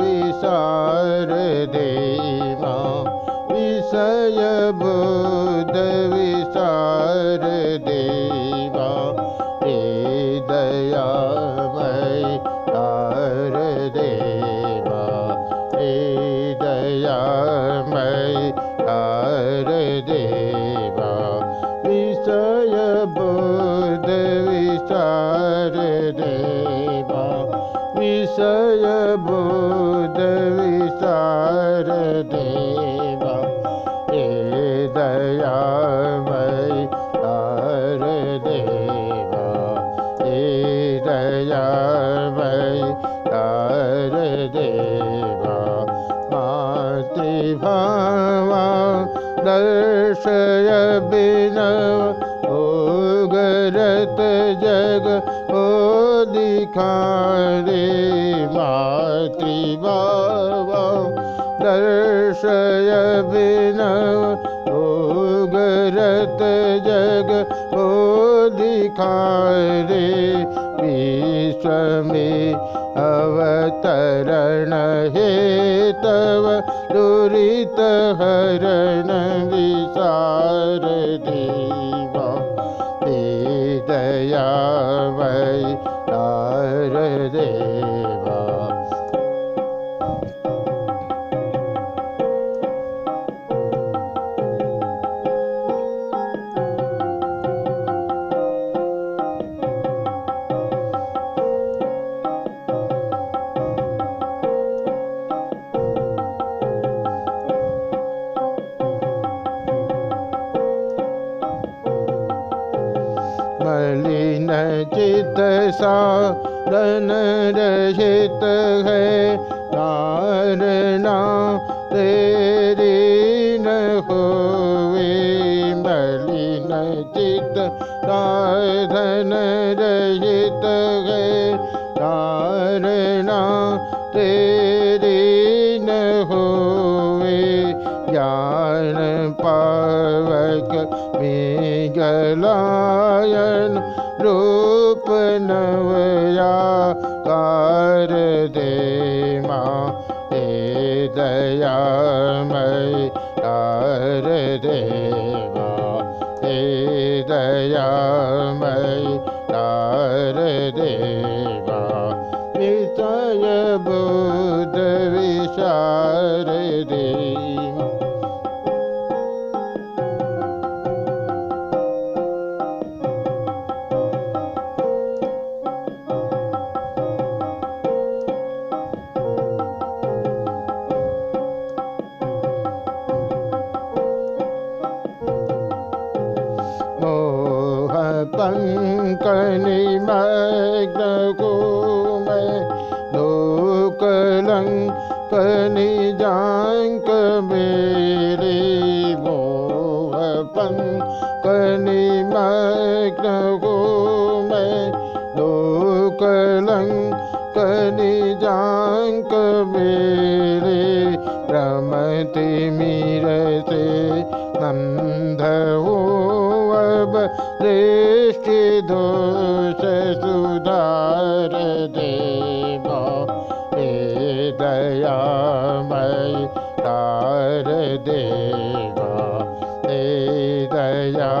विसार देवा विषय विषयबो विषय बुध विचार देवा हे दयामय तार देवा हे दयामय तार देवा मातृभावा दर्शय बिनव ओगरत जग दिखारे मातृभावा दर्शय बिनव ओगरत जग ओ दिखारे विश्व में अवतरण हे तव दुरित हरण विचार देवा हे दयामय चित साधन रहित है। धारणा तेरी न होवे मलिन चित साधन रहित है। धारणा तेरी गलायन रूप नवया कार दे माँ हे दयामय तार देवा हे दयामय तार देवा निश्चय बुद्ध विचार देवा पङ्कनिमग्नगो मैं लोकलङ्कनि जाङ्क मेरे मोह पङ्कनिमग्नगो मैं लोकलङ्कनि जाङ्क मेरे रमति मीरते नन्द अब रे दोष सुधार देवा हे दयामय तार देवा हे दया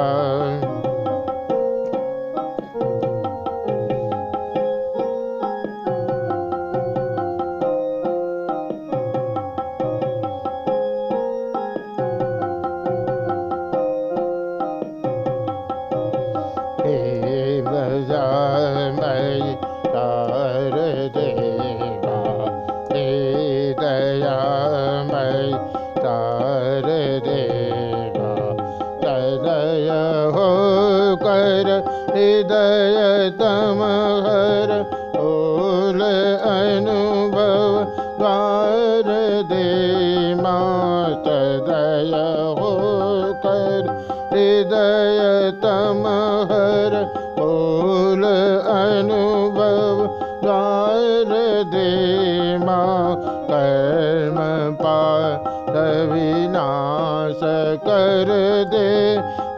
हृदय तमहर ओल अनुभव द्वार दे तदय हो कर हृदय तमहर ओल अनुभव द्वार दे कर्म पार विनाश कर दे